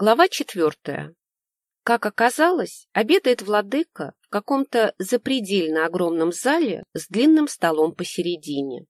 Глава четвертая. Как оказалось, обедает владыка в каком-то запредельно огромном зале с длинным столом посередине.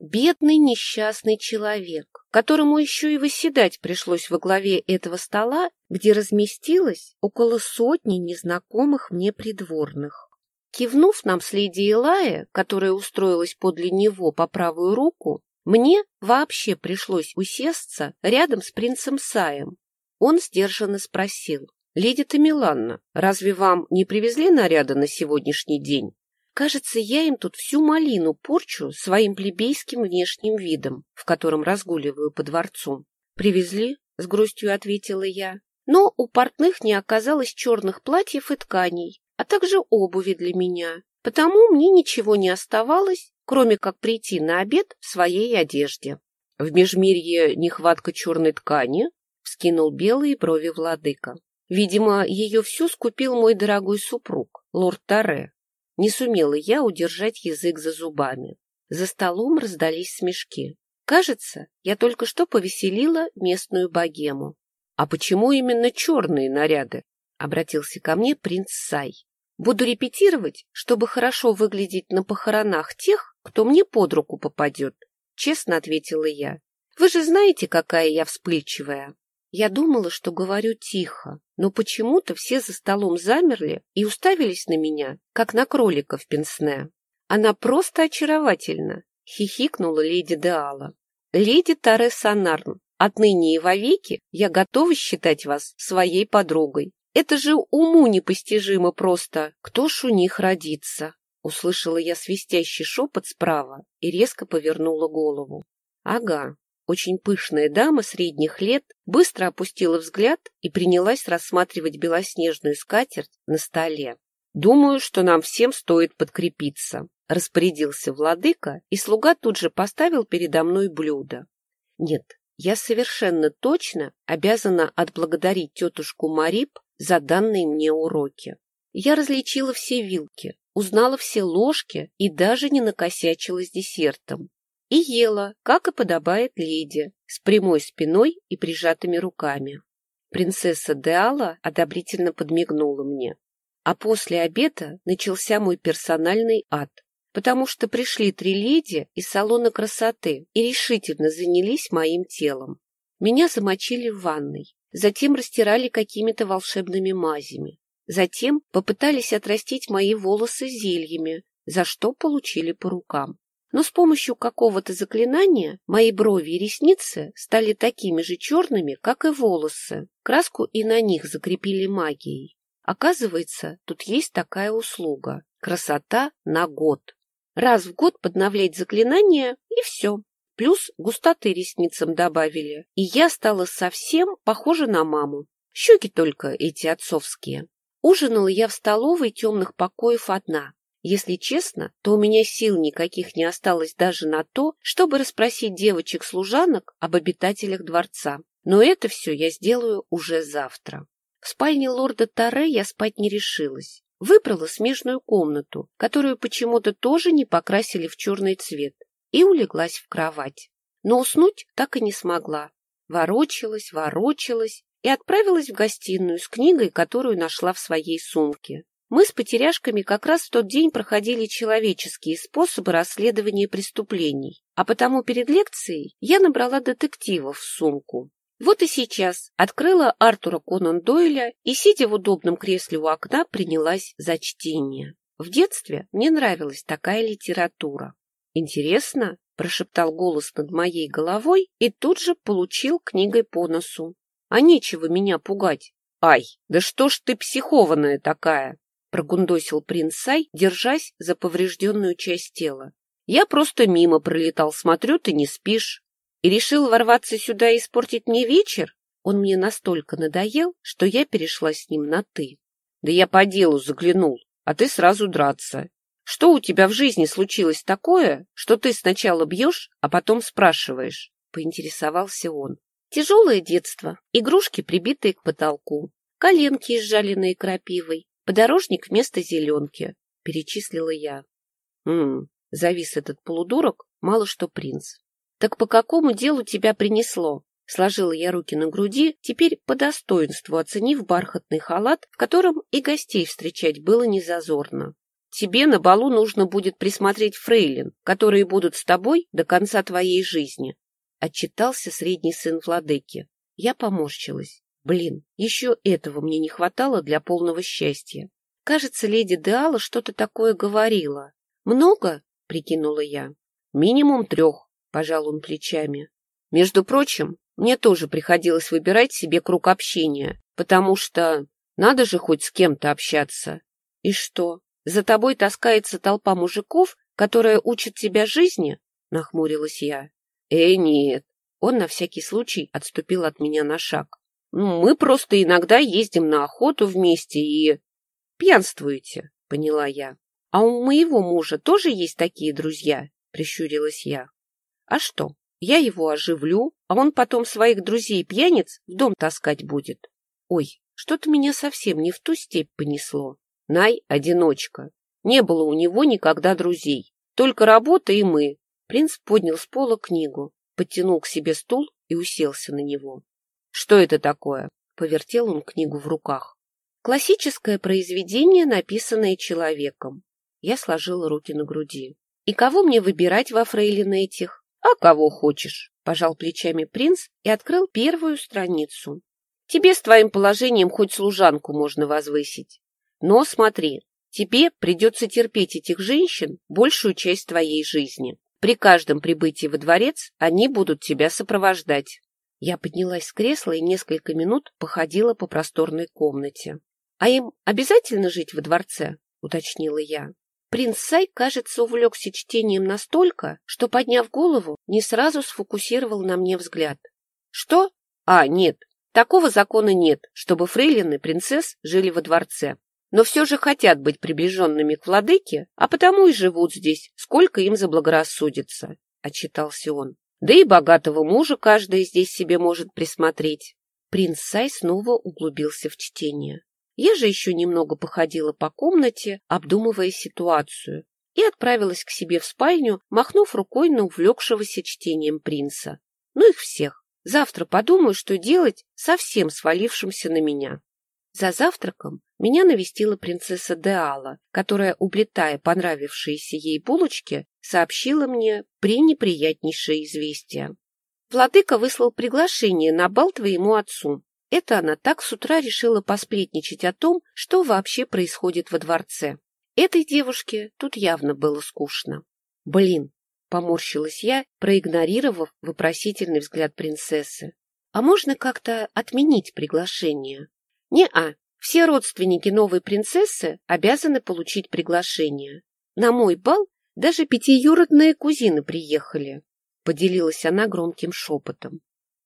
Бедный несчастный человек, которому еще и выседать пришлось во главе этого стола, где разместилось около сотни незнакомых мне придворных. Кивнув нам с леди Илая, которая устроилась подле него по правую руку, мне вообще пришлось усесться рядом с принцем Саем, он сдержанно спросил. — Леди Тамиланна, разве вам не привезли наряда на сегодняшний день? Кажется, я им тут всю малину порчу своим плебейским внешним видом, в котором разгуливаю по дворцу. — Привезли? — с грустью ответила я. Но у портных не оказалось черных платьев и тканей, а также обуви для меня, потому мне ничего не оставалось, кроме как прийти на обед в своей одежде. В Межмирье нехватка черной ткани, вскинул белые брови владыка. Видимо, ее всю скупил мой дорогой супруг, лорд Таре. Не сумела я удержать язык за зубами. За столом раздались смешки. Кажется, я только что повеселила местную богему. — А почему именно черные наряды? — обратился ко мне принц Сай. — Буду репетировать, чтобы хорошо выглядеть на похоронах тех, кто мне под руку попадет, — честно ответила я. — Вы же знаете, какая я вспыльчивая. Я думала, что говорю тихо, но почему-то все за столом замерли и уставились на меня, как на кролика в пенсне. Она просто очаровательна, — хихикнула леди Деала. Леди Таре Санарн, отныне и вовеки я готова считать вас своей подругой. Это же уму непостижимо просто. Кто ж у них родится? Услышала я свистящий шепот справа и резко повернула голову. Ага, очень пышная дама средних лет быстро опустила взгляд и принялась рассматривать белоснежную скатерть на столе. «Думаю, что нам всем стоит подкрепиться», — распорядился владыка, и слуга тут же поставил передо мной блюдо. «Нет, я совершенно точно обязана отблагодарить тетушку Марип за данные мне уроки. Я различила все вилки, узнала все ложки и даже не накосячила с десертом и ела, как и подобает леди, с прямой спиной и прижатыми руками. Принцесса Деала одобрительно подмигнула мне. А после обеда начался мой персональный ад, потому что пришли три леди из салона красоты и решительно занялись моим телом. Меня замочили в ванной, затем растирали какими-то волшебными мазями, затем попытались отрастить мои волосы зельями, за что получили по рукам но с помощью какого-то заклинания мои брови и ресницы стали такими же черными, как и волосы. Краску и на них закрепили магией. Оказывается, тут есть такая услуга – красота на год. Раз в год подновлять заклинание и все. Плюс густоты ресницам добавили, и я стала совсем похожа на маму. Щеки только эти отцовские. Ужинала я в столовой темных покоев одна, если честно, то у меня сил никаких не осталось даже на то, чтобы расспросить девочек-служанок об обитателях дворца. Но это все я сделаю уже завтра. В спальне лорда Таре я спать не решилась. Выбрала смежную комнату, которую почему-то тоже не покрасили в черный цвет, и улеглась в кровать. Но уснуть так и не смогла. Ворочалась, ворочалась и отправилась в гостиную с книгой, которую нашла в своей сумке. Мы с потеряшками как раз в тот день проходили человеческие способы расследования преступлений, а потому перед лекцией я набрала детективов в сумку. Вот и сейчас открыла Артура Конан Дойля и, сидя в удобном кресле у окна, принялась за чтение. В детстве мне нравилась такая литература. «Интересно?» – прошептал голос над моей головой и тут же получил книгой по носу. «А нечего меня пугать. Ай, да что ж ты психованная такая?» Прогундосил принц Сай, держась за поврежденную часть тела. Я просто мимо пролетал, смотрю, ты не спишь. И решил ворваться сюда и испортить мне вечер? Он мне настолько надоел, что я перешла с ним на «ты». Да я по делу заглянул, а ты сразу драться. Что у тебя в жизни случилось такое, что ты сначала бьешь, а потом спрашиваешь? Поинтересовался он. Тяжелое детство, игрушки, прибитые к потолку, коленки, изжаленные крапивой, Подорожник вместо зеленки, — перечислила я. Ммм, завис этот полудурок, мало что принц. Так по какому делу тебя принесло? Сложила я руки на груди, теперь по достоинству оценив бархатный халат, в котором и гостей встречать было незазорно. Тебе на балу нужно будет присмотреть фрейлин, которые будут с тобой до конца твоей жизни. Отчитался средний сын владыки. Я поморщилась. Блин, еще этого мне не хватало для полного счастья. Кажется, леди Деала что-то такое говорила. Много? Прикинула я. Минимум трех, пожал он плечами. Между прочим, мне тоже приходилось выбирать себе круг общения, потому что надо же хоть с кем-то общаться. И что, за тобой таскается толпа мужиков, которая учит тебя жизни? Нахмурилась я. Э, нет. Он на всякий случай отступил от меня на шаг. Ну, мы просто иногда ездим на охоту вместе и... Пьянствуете, поняла я. А у моего мужа тоже есть такие друзья? Прищурилась я. А что, я его оживлю, а он потом своих друзей-пьяниц в дом таскать будет. Ой, что-то меня совсем не в ту степь понесло. Най — одиночка. Не было у него никогда друзей. Только работа и мы. Принц поднял с пола книгу, подтянул к себе стул и уселся на него. Что это такое? Повертел он книгу в руках. Классическое произведение, написанное человеком. Я сложила руки на груди. И кого мне выбирать во фрейлины этих? А кого хочешь, пожал плечами принц и открыл первую страницу. Тебе с твоим положением хоть служанку можно возвысить. Но смотри, тебе придется терпеть этих женщин большую часть твоей жизни. При каждом прибытии во дворец они будут тебя сопровождать. Я поднялась с кресла и несколько минут походила по просторной комнате. — А им обязательно жить во дворце? — уточнила я. Принц Сай, кажется, увлекся чтением настолько, что, подняв голову, не сразу сфокусировал на мне взгляд. «Что? А, нет, такого закона нет, чтобы фрейлины принцесс жили во дворце. Но все же хотят быть приближенными к владыке, а потому и живут здесь, сколько им заблагорассудится», — отчитался он. «Да и богатого мужа каждая здесь себе может присмотреть». Принц Сай снова углубился в чтение. Я же еще немного походила по комнате, обдумывая ситуацию, и отправилась к себе в спальню, махнув рукой на увлекшегося чтением принца. Ну их всех. Завтра подумаю, что делать совсем свалившимся на меня. За завтраком меня навестила принцесса Деала, которая, уплетая понравившиеся ей булочки, сообщила мне пренеприятнейшее известие. Владыка выслал приглашение на бал твоему отцу. Это она так с утра решила посплетничать о том, что вообще происходит во дворце. Этой девушке тут явно было скучно. Блин, поморщилась я, проигнорировав вопросительный взгляд принцессы. А можно как-то отменить приглашение? Не-а, все родственники новой принцессы обязаны получить приглашение. На мой бал даже пятиюродные кузины приехали. Поделилась она громким шепотом.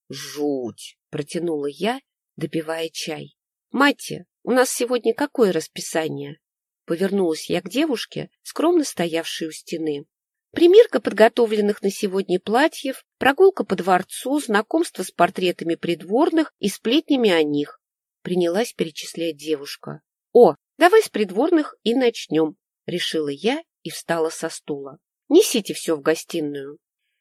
Жуть! Протянула я допивая чай. «Мать, у нас сегодня какое расписание?» Повернулась я к девушке, скромно стоявшей у стены. Примерка подготовленных на сегодня платьев, прогулка по дворцу, знакомство с портретами придворных и сплетнями о них. Принялась перечислять девушка. «О, давай с придворных и начнем», — решила я и встала со стула. «Несите все в гостиную».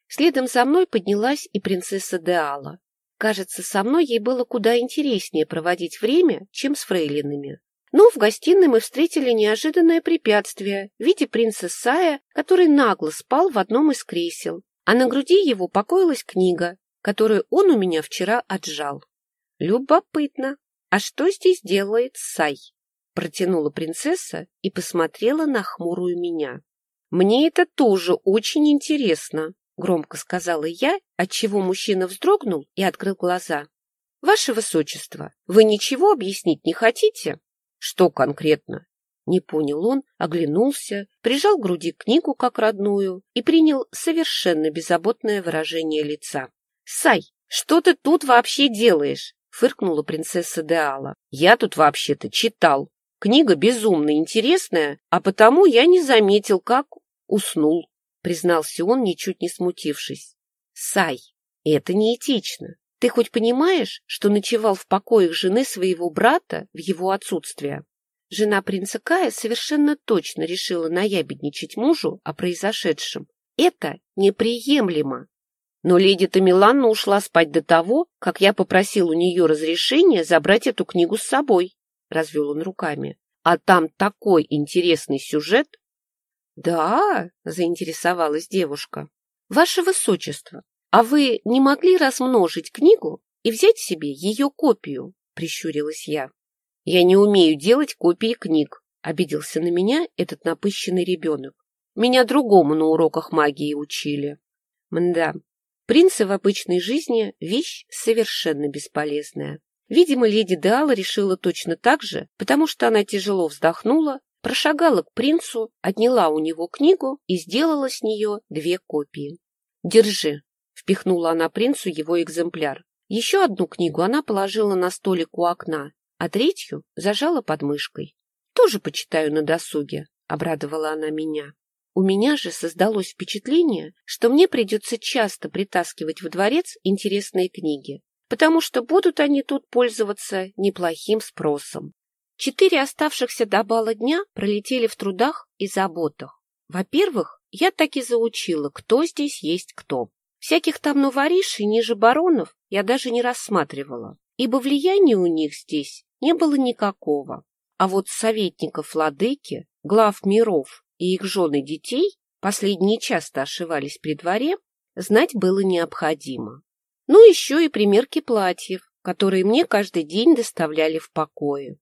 Следом за мной поднялась и принцесса Деала. Кажется, со мной ей было куда интереснее проводить время, чем с фрейлинами. Но в гостиной мы встретили неожиданное препятствие в виде принца Сая, который нагло спал в одном из кресел, а на груди его покоилась книга, которую он у меня вчера отжал. Любопытно. А что здесь делает Сай? Протянула принцесса и посмотрела на хмурую меня. Мне это тоже очень интересно. — громко сказала я, отчего мужчина вздрогнул и открыл глаза. — Ваше Высочество, вы ничего объяснить не хотите? — Что конкретно? Не понял он, оглянулся, прижал к груди книгу как родную и принял совершенно беззаботное выражение лица. — Сай, что ты тут вообще делаешь? — фыркнула принцесса Деала. — Я тут вообще-то читал. Книга безумно интересная, а потому я не заметил, как уснул признался он, ничуть не смутившись. Сай, это неэтично. Ты хоть понимаешь, что ночевал в покоях жены своего брата в его отсутствие? Жена принца Кая совершенно точно решила наябедничать мужу о произошедшем. Это неприемлемо. Но леди Тамиланна ушла спать до того, как я попросил у нее разрешения забрать эту книгу с собой, — развел он руками. А там такой интересный сюжет. — Да, — заинтересовалась девушка. — Ваше Высочество, а вы не могли размножить книгу и взять себе ее копию? — прищурилась я. — Я не умею делать копии книг, — обиделся на меня этот напыщенный ребенок. Меня другому на уроках магии учили. Мда, принцы в обычной жизни — вещь совершенно бесполезная. Видимо, леди Деала решила точно так же, потому что она тяжело вздохнула, прошагала к принцу, отняла у него книгу и сделала с нее две копии. «Держи», — впихнула она принцу его экземпляр. Еще одну книгу она положила на столик у окна, а третью зажала под мышкой. «Тоже почитаю на досуге», — обрадовала она меня. У меня же создалось впечатление, что мне придется часто притаскивать во дворец интересные книги, потому что будут они тут пользоваться неплохим спросом. Четыре оставшихся до бала дня пролетели в трудах и заботах. Во-первых, я так и заучила, кто здесь есть кто. Всяких там новоришей ниже баронов я даже не рассматривала, ибо влияния у них здесь не было никакого. А вот советников владыки, глав миров и их жены детей, последние часто ошивались при дворе, знать было необходимо. Ну, еще и примерки платьев, которые мне каждый день доставляли в покое.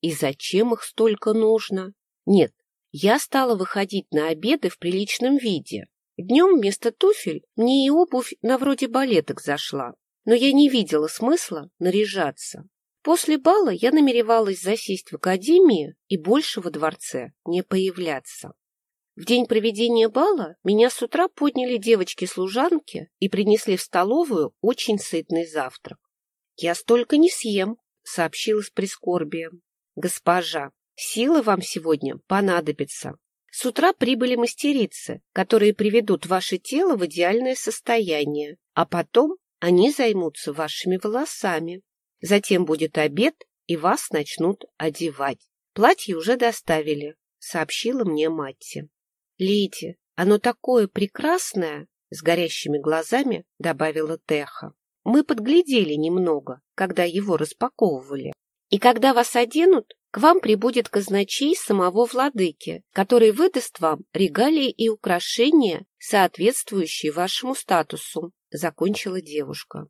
И зачем их столько нужно? Нет, я стала выходить на обеды в приличном виде. Днем вместо туфель мне и обувь на вроде балеток зашла, но я не видела смысла наряжаться. После бала я намеревалась засесть в академии и больше во дворце не появляться. В день проведения бала меня с утра подняли девочки-служанки и принесли в столовую очень сытный завтрак. «Я столько не съем», — сообщила с прискорбием. «Госпожа, силы вам сегодня понадобятся. С утра прибыли мастерицы, которые приведут ваше тело в идеальное состояние, а потом они займутся вашими волосами. Затем будет обед, и вас начнут одевать. Платье уже доставили», — сообщила мне Матти. Леди, оно такое прекрасное, с горящими глазами добавила Теха. Мы подглядели немного, когда его распаковывали. И когда вас оденут, к вам прибудет казначей самого владыки, который выдаст вам регалии и украшения, соответствующие вашему статусу, закончила девушка.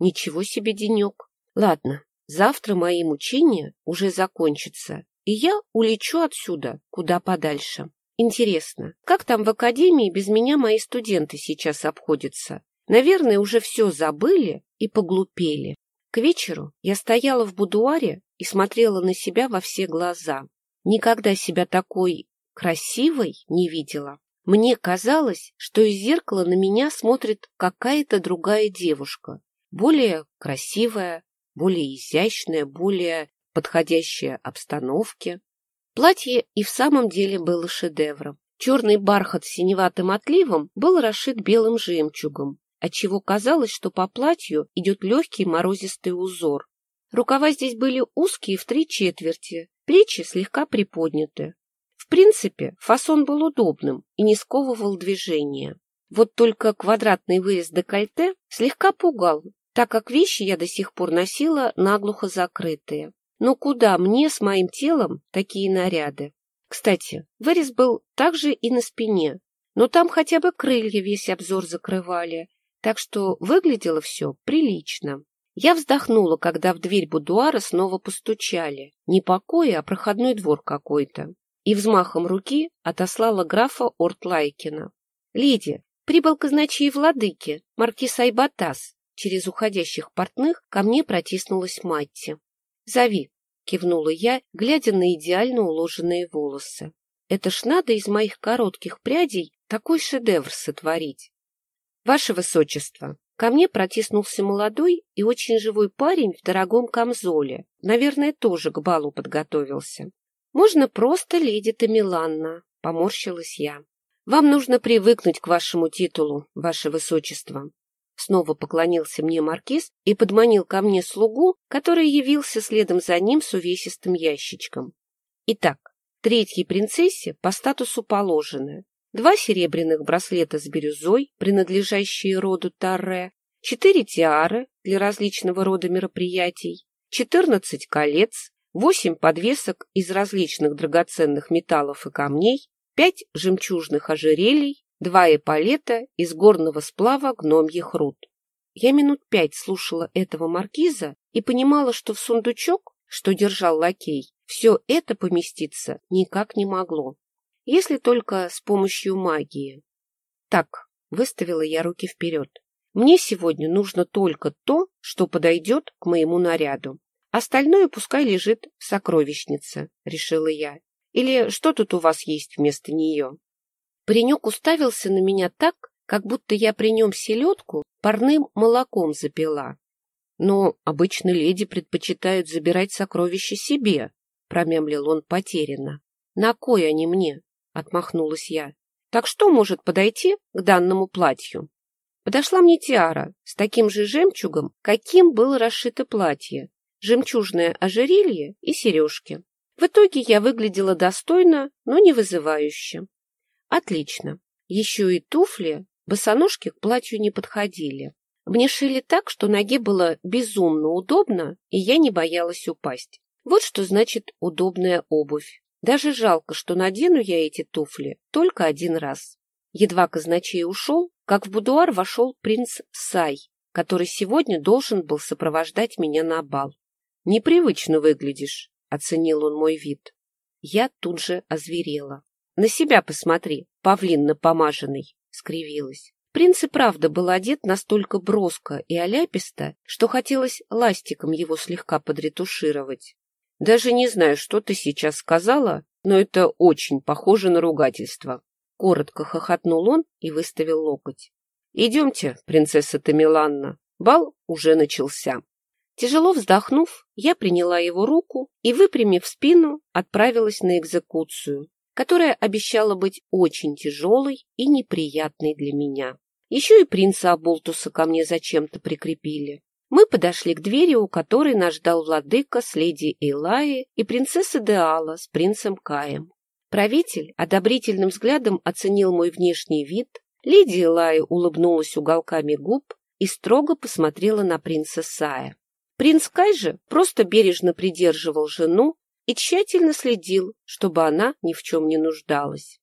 Ничего себе денек. Ладно, завтра мои мучения уже закончатся, и я улечу отсюда куда подальше. Интересно, как там в академии без меня мои студенты сейчас обходятся? Наверное, уже все забыли и поглупели. К вечеру я стояла в будуаре и смотрела на себя во все глаза. Никогда себя такой красивой не видела. Мне казалось, что из зеркала на меня смотрит какая-то другая девушка, более красивая, более изящная, более подходящая обстановке. Платье и в самом деле было шедевром. Черный бархат с синеватым отливом был расшит белым жемчугом, отчего казалось, что по платью идет легкий морозистый узор. Рукава здесь были узкие в три четверти, плечи слегка приподняты. В принципе, фасон был удобным и не сковывал движения. Вот только квадратный вырез декольте слегка пугал, так как вещи я до сих пор носила наглухо закрытые. Но куда мне с моим телом такие наряды? Кстати, вырез был также и на спине, но там хотя бы крылья весь обзор закрывали, так что выглядело все прилично. Я вздохнула, когда в дверь будуара снова постучали. Не покой, а проходной двор какой-то. И взмахом руки отослала графа Ортлайкина. «Леди, прибыл казначей владыки, маркиз Айбатас». Через уходящих портных ко мне протиснулась Матти. «Зови», — кивнула я, глядя на идеально уложенные волосы. «Это ж надо из моих коротких прядей такой шедевр сотворить». «Ваше Высочество!» Ко мне протиснулся молодой и очень живой парень в дорогом камзоле. Наверное, тоже к балу подготовился. «Можно просто леди Тамиланна», — поморщилась я. «Вам нужно привыкнуть к вашему титулу, ваше Высочество. Снова поклонился мне маркиз и подманил ко мне слугу, который явился следом за ним с увесистым ящичком. Итак, третьей принцессе по статусу положено. два серебряных браслета с бирюзой, принадлежащие роду Тарре, четыре тиары для различного рода мероприятий, четырнадцать колец, восемь подвесок из различных драгоценных металлов и камней, пять жемчужных ожерелий, два эполета из горного сплава гномьих руд. Я минут пять слушала этого маркиза и понимала, что в сундучок, что держал лакей, все это поместиться никак не могло. Если только с помощью магии. Так, выставила я руки вперед. Мне сегодня нужно только то, что подойдет к моему наряду. Остальное пускай лежит в сокровищнице, решила я. Или что тут у вас есть вместо нее? Паренек уставился на меня так, как будто я при нем селедку парным молоком запила. Но обычно леди предпочитают забирать сокровища себе, промямлил он потерянно. На кой они мне? отмахнулась я. Так что может подойти к данному платью? Подошла мне тиара с таким же жемчугом, каким было расшито платье, жемчужное ожерелье и сережки. В итоге я выглядела достойно, но не вызывающе. Отлично. Еще и туфли, босоножки к платью не подходили. Мне шили так, что ноге было безумно удобно, и я не боялась упасть. Вот что значит удобная обувь. Даже жалко, что надену я эти туфли только один раз. Едва казначей ушел, как в будуар вошел принц Сай, который сегодня должен был сопровождать меня на бал. «Непривычно выглядишь», — оценил он мой вид. Я тут же озверела. «На себя посмотри, павлин напомаженный», — скривилась. Принц и правда был одет настолько броско и оляписто, что хотелось ластиком его слегка подретушировать. Даже не знаю, что ты сейчас сказала, но это очень похоже на ругательство. Коротко хохотнул он и выставил локоть. Идемте, принцесса Тамиланна, бал уже начался. Тяжело вздохнув, я приняла его руку и, выпрямив спину, отправилась на экзекуцию, которая обещала быть очень тяжелой и неприятной для меня. Еще и принца Абултуса ко мне зачем-то прикрепили. Мы подошли к двери, у которой нас ждал владыка с леди Илаи и принцесса Деала с принцем Каем. Правитель одобрительным взглядом оценил мой внешний вид, леди Илаи улыбнулась уголками губ и строго посмотрела на принца Сая. Принц Кай же просто бережно придерживал жену и тщательно следил, чтобы она ни в чем не нуждалась.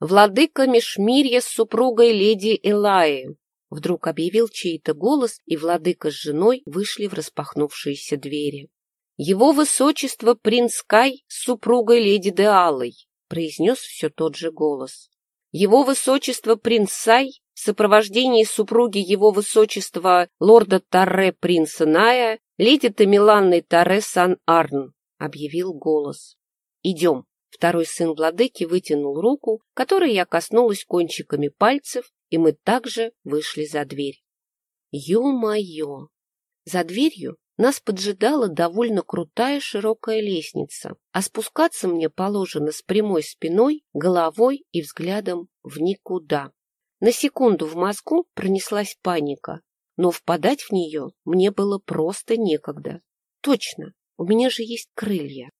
Владыка Мишмирья с супругой леди Элаи Вдруг объявил чей-то голос, и владыка с женой вышли в распахнувшиеся двери. «Его высочество принц Кай с супругой леди Деалой», — произнес все тот же голос. «Его высочество принц Сай в сопровождении супруги его высочества лорда Тарре принца Ная, леди Тамиланны Тарре Сан-Арн», — объявил голос. «Идем». Второй сын владыки вытянул руку, которой я коснулась кончиками пальцев, и мы также вышли за дверь. Ё-моё! За дверью нас поджидала довольно крутая широкая лестница, а спускаться мне положено с прямой спиной, головой и взглядом в никуда. На секунду в мозгу пронеслась паника, но впадать в нее мне было просто некогда. Точно, у меня же есть крылья.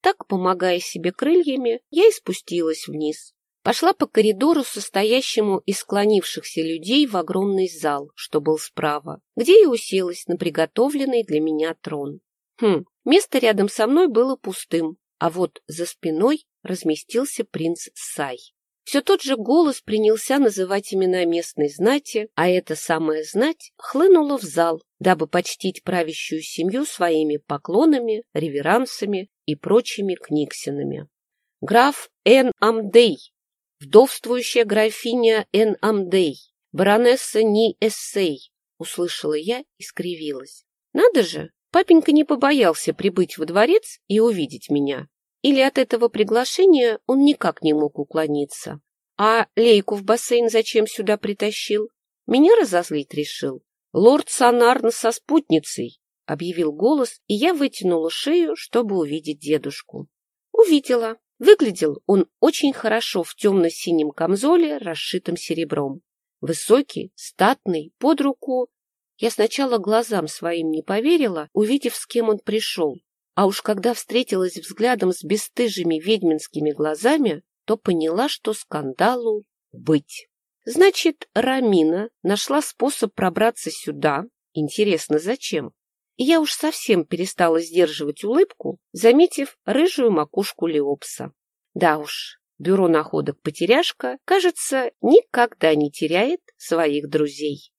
Так, помогая себе крыльями, я и спустилась вниз, Пошла по коридору, состоящему из склонившихся людей в огромный зал, что был справа, где и уселась на приготовленный для меня трон. Хм, место рядом со мной было пустым, а вот за спиной разместился принц Сай. Все тот же голос принялся называть имена местной знати, а эта самая знать хлынула в зал, дабы почтить правящую семью своими поклонами, реверансами и прочими книгсинами. Граф Эн Амдей вдовствующая графиня Эн Амдей, баронесса Ни Эссей, услышала я и скривилась. Надо же, папенька не побоялся прибыть во дворец и увидеть меня. Или от этого приглашения он никак не мог уклониться. А лейку в бассейн зачем сюда притащил? Меня разозлить решил. Лорд Санарн со спутницей, — объявил голос, и я вытянула шею, чтобы увидеть дедушку. Увидела. Выглядел он очень хорошо в темно-синем камзоле, расшитом серебром. Высокий, статный, под руку. Я сначала глазам своим не поверила, увидев, с кем он пришел. А уж когда встретилась взглядом с бесстыжими ведьминскими глазами, то поняла, что скандалу быть. Значит, Рамина нашла способ пробраться сюда. Интересно, зачем? И я уж совсем перестала сдерживать улыбку, заметив рыжую макушку Леопса. Да уж, бюро находок «Потеряшка», кажется, никогда не теряет своих друзей.